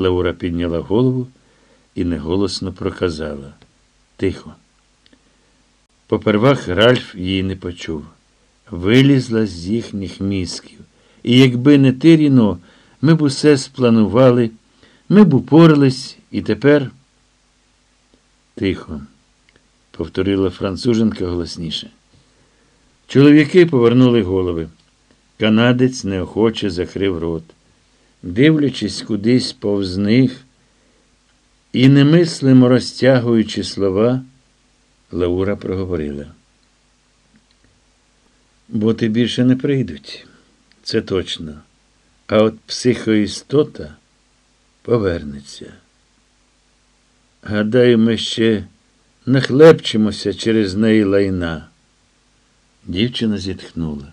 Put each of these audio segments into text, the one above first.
Лаура підняла голову і неголосно проказала. Тихо. Попервах Ральф її не почув. Вилізла з їхніх мізків. І якби не ти, Ріно, ми б усе спланували, ми б упорались, і тепер. Тихо, повторила француженка голосніше. Чоловіки повернули голови. Канадець неохоче закрив рот. Дивлячись кудись повз них і немислимо розтягуючи слова, Лаура проговорила. Боти більше не прийдуть, це точно. А от психоістота повернеться. Гадаю, ми ще нахлепчимося через неї лайна. Дівчина зітхнула.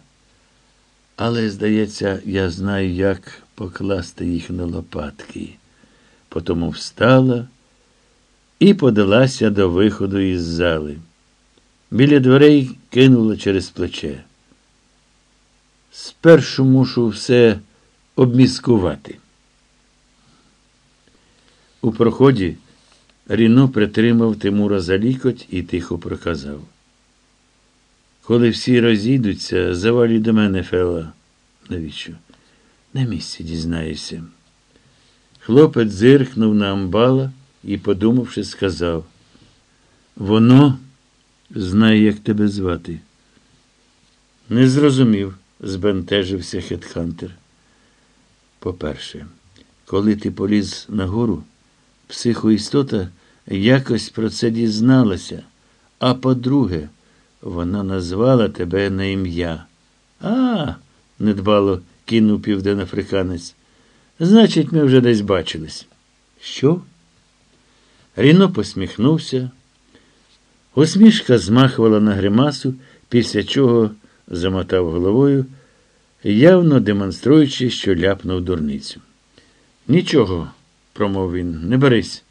Але, здається, я знаю, як покласти їх на лопатки. Потому встала і подалася до виходу із зали. Біля дверей кинула через плече. Спершу мушу все обміскувати. У проході Ріно притримав Тимура за лікоть і тихо проказав. Коли всі розійдуться, завалі до мене, Фела. Навіщо? На місці дізнаєшся. Хлопець зиркнув на амбала і, подумавши, сказав: Воно знає, як тебе звати. Не зрозумів, збентежився Хетхантер. По-перше, коли ти поліз нагору, психоістота якось про це дізналася. А по-друге, вона назвала тебе на ім'я. А, недбало кинув південноафриканець. Значить, ми вже десь бачились. Що? Ріно посміхнувся. Усмішка змахувала на гримасу, після чого замотав головою, явно демонструючи, що ляпнув дурницю. Нічого, промов він, не берись.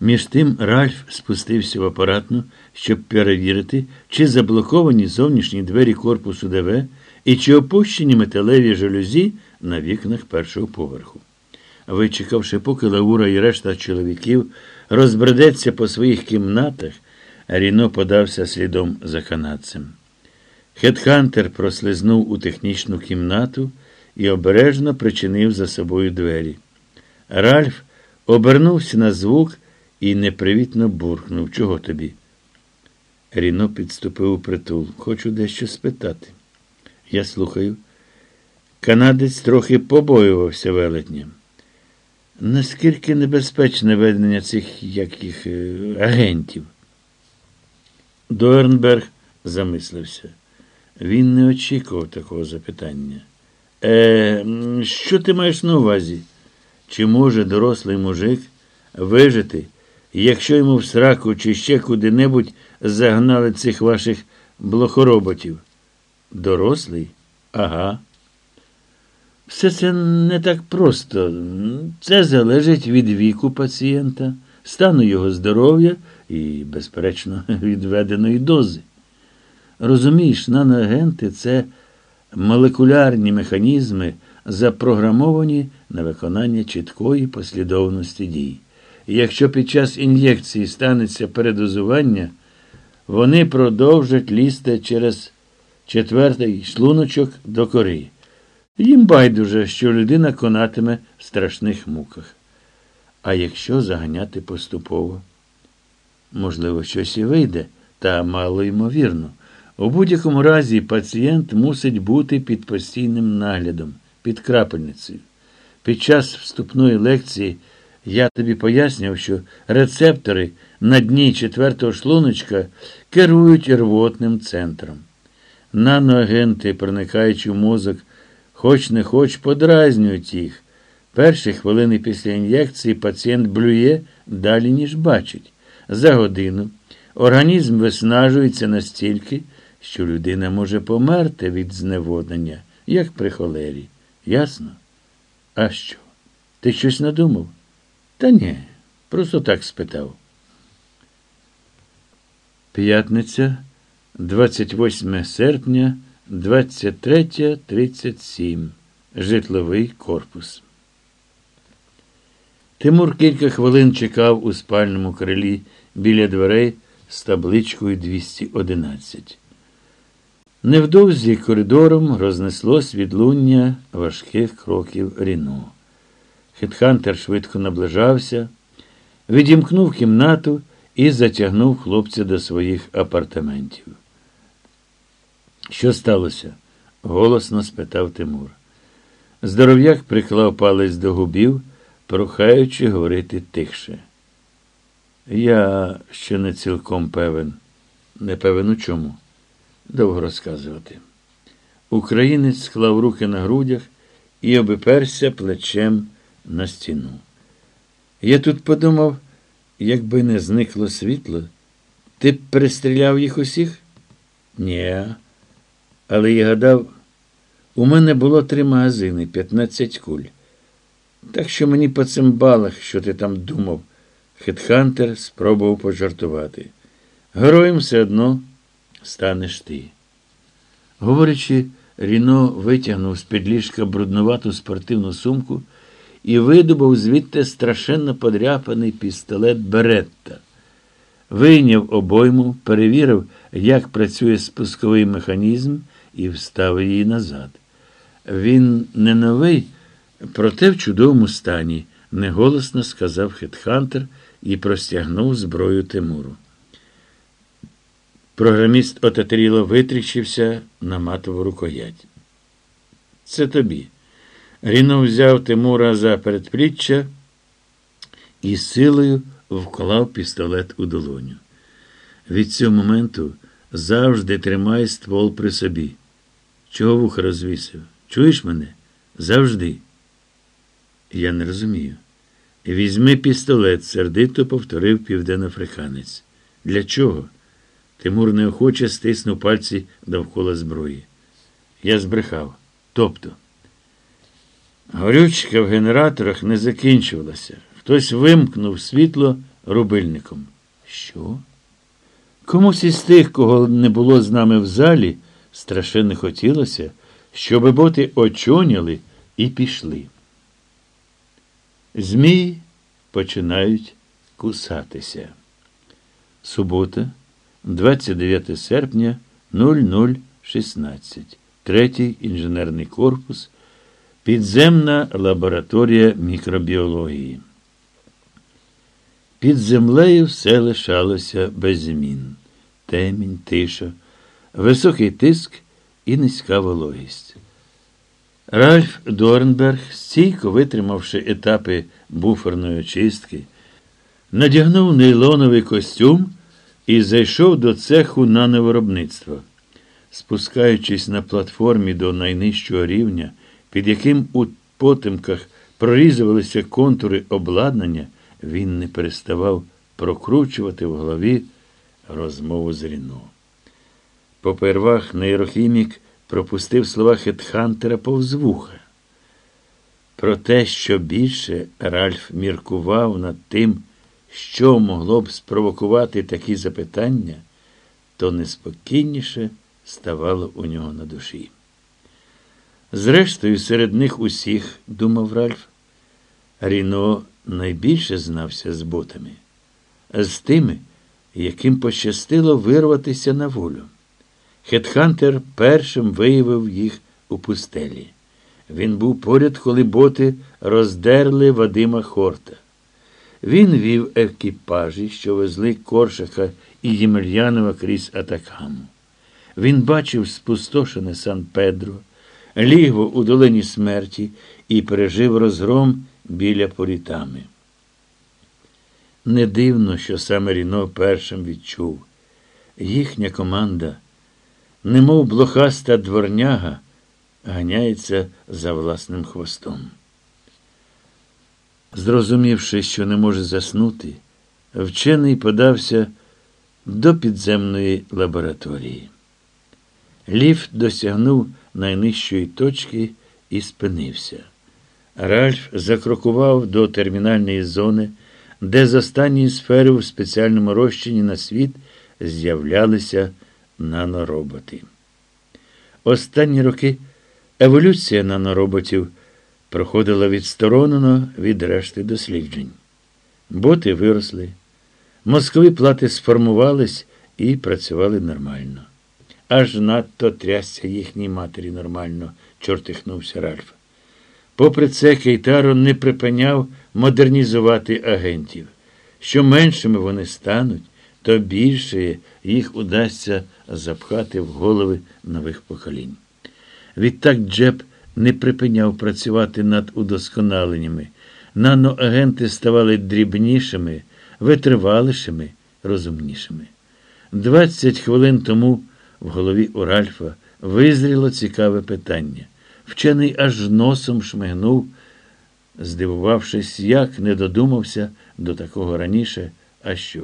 Між тим Ральф спустився в апаратну, щоб перевірити, чи заблоковані зовнішні двері корпусу ДВ і чи опущені металеві жалюзі на вікнах першого поверху. Вичекавши, поки Лаура і решта чоловіків розбредеться по своїх кімнатах, Ріно подався слідом за канадцем. Хетхантер прослизнув у технічну кімнату і обережно причинив за собою двері. Ральф обернувся на звук і непривітно буркнув. Чого тобі? Ріно підступив у притул. Хочу дещо спитати. Я слухаю. Канадець трохи побоювався велетням. Наскільки небезпечне ведення цих яких е, агентів? Дорнберг замислився. Він не очікував такого запитання. Е, Що ти маєш на увазі? Чи може дорослий мужик вижити, якщо йому в сраку чи ще куди-небудь загнали цих ваших блохороботів? Дорослий? Ага. Все це не так просто. Це залежить від віку пацієнта, стану його здоров'я і, безперечно, відведеної дози. Розумієш, наноагенти це молекулярні механізми, запрограмовані на виконання чіткої послідовності дій. І якщо під час ін'єкції станеться передозування, вони продовжать лізти через четвертий шлуночок до кори. Їм байдуже, що людина конатиме в страшних муках. А якщо заганяти поступово, можливо, щось і вийде, та мало ймовірно. У будь-якому разі пацієнт мусить бути під постійним наглядом, під крапельницею. Під час вступної лекції я тобі пояснював, що рецептори на дні четвертого шлуночка керують рвотним центром. Наноагенти, проникаючи в мозок, хоч не хоч подразнюють їх. Перші хвилини після ін'єкції пацієнт блює далі, ніж бачить. За годину організм виснажується настільки, що людина може померти від зневоднення, як при холері. Ясно? А що? Ти щось надумав? Та ні, просто так спитав. П'ятниця, 28 серпня, 23.37. Житловий корпус. Тимур кілька хвилин чекав у спальному крилі біля дверей з табличкою 211. Невдовзі коридором рознеслось відлуння важких кроків Ріно. Хетхантер швидко наближався, відімкнув кімнату і затягнув хлопця до своїх апартаментів. Що сталося? голосно спитав Тимур. Здоров'як приклав палець до губів, прохаючи говорити тихше. Я ще не цілком певен. Не певен у чому. Довго розказувати. Українець склав руки на грудях і обіперся плечем на стіну. Я тут подумав, якби не зникло світло, ти б перестріляв їх усіх? Ні. Але я гадав, у мене було три магазини, 15 куль. Так що мені по цим балах, що ти там думав, Хетхантер спробував пожартувати. Героєм все одно станеш ти. Говорячи, Ріно витягнув з під ліжка бруднувату спортивну сумку і видобув звідти страшенно подряпаний пістолет Беретта. Вийняв обойму, перевірив, як працює спусковий механізм, і вставив її назад. Він не новий, проте в чудовому стані, неголосно сказав Хетхантер і простягнув зброю Тимуру. Програміст отетеріло витріщився на матову рукоять. Це тобі. Ріно взяв Тимура за передпліччя і силою вклав пістолет у долоню. Від цього моменту завжди тримай ствол при собі. Чого вуха розвісив? Чуєш мене? Завжди. Я не розумію. Візьми пістолет, сердито повторив південноафриканець. Для чого? Тимур неохоче стиснув пальці довкола зброї. Я збрехав. Тобто. Горючка в генераторах не закінчувалася. Хтось вимкнув світло рубильником. Що? Комусь із тих, кого не було з нами в залі, страшенно хотілося, щоб боти очоняли і пішли. Змії починають кусатися. Субота, 29 серпня 0016. Третій інженерний корпус. Підземна лабораторія мікробіології. Під землею все лишалося без змін. Темінь, тиша, високий тиск і низька вологість. Ральф Дорнберг, стійко витримавши етапи буферної очистки, надягнув нейлоновий костюм і зайшов до цеху нановиробництва. Спускаючись на платформі до найнижчого рівня, під яким у потемках прорізувалися контури обладнання, він не переставав прокручувати в голові розмову з Ріно. Попервах нейрохімік пропустив слова Хетхантера повз вуха. Про те, що більше Ральф міркував над тим, що могло б спровокувати такі запитання, то неспокійніше ставало у нього на душі. Зрештою, серед них усіх, думав Ральф, Ріно найбільше знався з ботами, а з тими, яким пощастило вирватися на волю. Хетхантер першим виявив їх у пустелі. Він був поряд, коли боти роздерли Вадима Хорта. Він вів екіпажі, що везли Коршака і Ємельянова крізь Атакаму. Він бачив спустошене Сан Педро, лігво у долині смерті і пережив розгром біля порітами. Не дивно, що саме Ріно першим відчув. Їхня команда, немов блохаста дворняга, ганяється за власним хвостом. Зрозумівши, що не може заснути, вчений подався до підземної лабораторії. Ліфт досягнув найнижчої точки і спинився. Ральф закрокував до термінальної зони, де з останньої сфери в спеціальному розчині на світ з'являлися нанороботи. Останні роки еволюція нанороботів проходила відсторонено від решти досліджень. Боти виросли, мозкові плати сформувались і працювали нормально. Аж надто трясся їхній матері нормально, чортихнувся Ральф. Попри це, Кейтаро не припиняв модернізувати агентів. Що меншими вони стануть, то більше їх удасться запхати в голови нових поколінь. Відтак Джеб не припиняв працювати над удосконаленнями. Наноагенти ставали дрібнішими, витривалішими, розумнішими. Двадцять хвилин тому в голові у Ральфа визріло цікаве питання. Вчений аж носом шмигнув, здивувавшись, як не додумався до такого раніше, а що?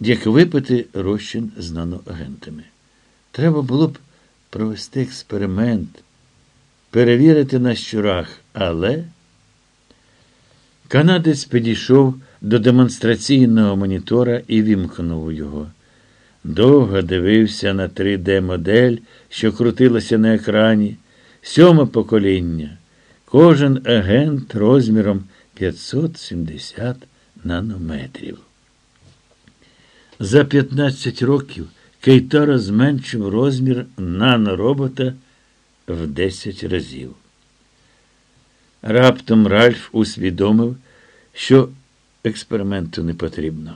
Як випити розчин з наноагентами. Треба було б провести експеримент, перевірити на щурах, але. Канадець підійшов до демонстраційного монітора і вімкнув його. Довго дивився на 3D-модель, що крутилася на екрані. Сьоме покоління. Кожен агент розміром 570 нанометрів. За 15 років Кейтара зменшив розмір наноробота в 10 разів. Раптом Ральф усвідомив, що експерименту не потрібно.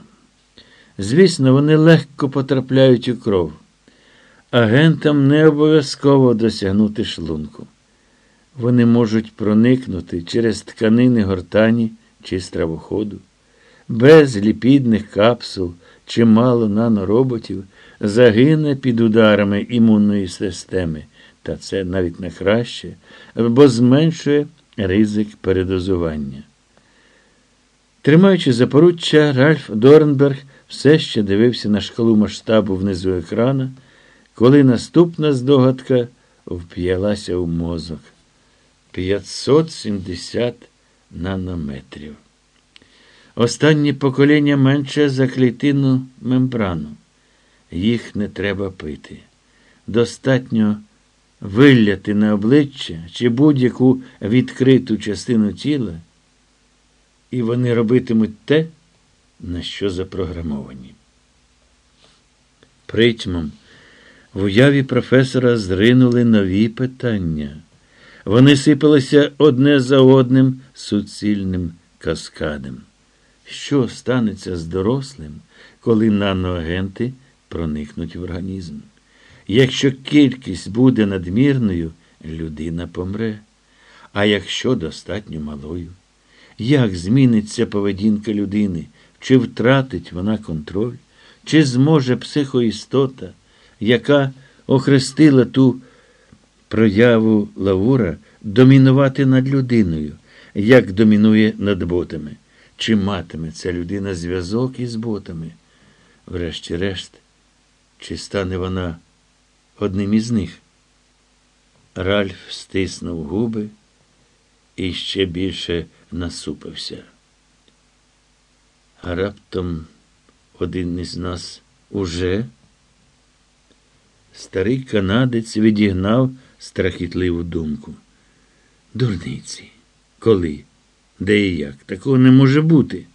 Звісно, вони легко потрапляють у кров. Агентам не обов'язково досягнути шлунку. Вони можуть проникнути через тканини гортані чи стравоходу. Без ліпідних капсул чимало нанороботів загине під ударами імунної системи, та це навіть не краще, бо зменшує ризик передозування. Тримаючи запоруччя, Ральф Дорнберг все ще дивився на шкалу масштабу внизу екрана, коли наступна здогадка вп'ялася у мозок. 570 нанометрів. Останнє покоління менше за клітинну мембрану. Їх не треба пити. Достатньо вилляти на обличчя чи будь-яку відкриту частину тіла, і вони робитимуть те, на що запрограмовані. Притьмом в уяві професора зринули нові питання. Вони сипалися одне за одним суцільним каскадом. Що станеться з дорослим, коли наноагенти проникнуть в організм? Якщо кількість буде надмірною, людина помре. А якщо достатньо малою, як зміниться поведінка людини? Чи втратить вона контроль, чи зможе психоістота, яка охрестила ту прояву Лаура, домінувати над людиною, як домінує над ботами? Чи матиме ця людина зв'язок із ботами? Врешті-решт, чи стане вона одним із них? Ральф стиснув губи і ще більше насупився. А раптом один із нас уже. Старий канадець відігнав страхітливу думку. Дурниці, коли, де і як? Такого не може бути.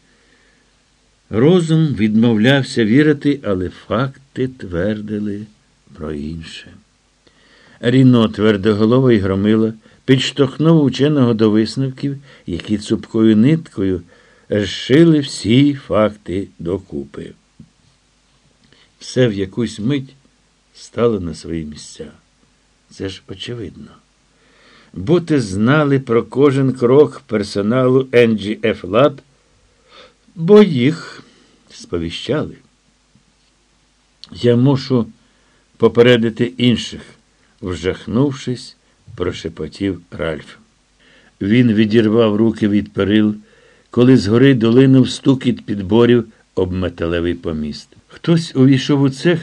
Розум відмовлявся вірити, але факти твердили про інше. Ріно твердоголова і громила підштовхнув ученого до висновків, які цупкою ниткою зшили всі факти докупи. Все в якусь мить стало на свої місця. Це ж очевидно. Боти знали про кожен крок персоналу NGF Lab, бо їх сповіщали. Я мушу попередити інших, вжахнувшись, прошепотів Ральф. Він відірвав руки від перил коли згори долинув стукіт підборів об металевий поміст. Хтось увійшов у цех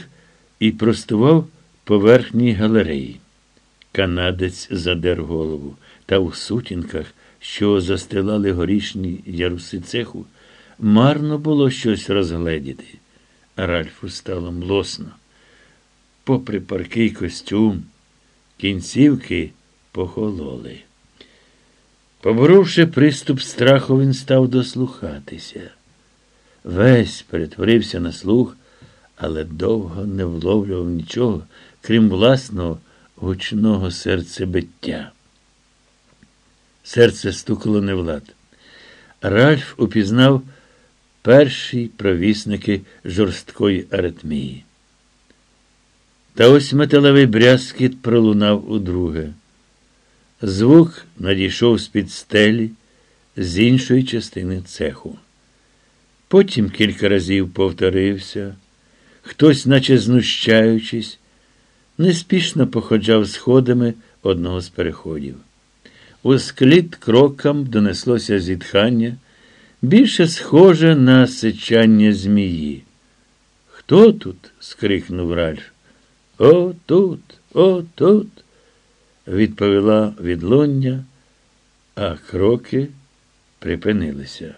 і простував поверхні галереї. Канадець задер голову, та у сутінках, що застилали горішні яруси цеху, марно було щось розгледіти. Ральфу стало млосно. Попри паркий костюм, кінцівки похололи. Поборовши приступ страху, він став дослухатися. Весь перетворився на слух, але довго не вловлював нічого, крім власного гучного серцебиття. Серце стукало не влад. Ральф упізнав перші провісники жорсткої аритмії. Та ось металевий брязкіт пролунав удруге. Звук надійшов з-під стелі з іншої частини цеху. Потім кілька разів повторився, хтось, наче знущаючись, неспішно походжав сходами одного з переходів. У скліт крокам донеслося зітхання, більше схоже на сичання змії. Хто тут? скрикнув Ральф. О, тут, о, тут, відповіла відлуння, а кроки припинилися.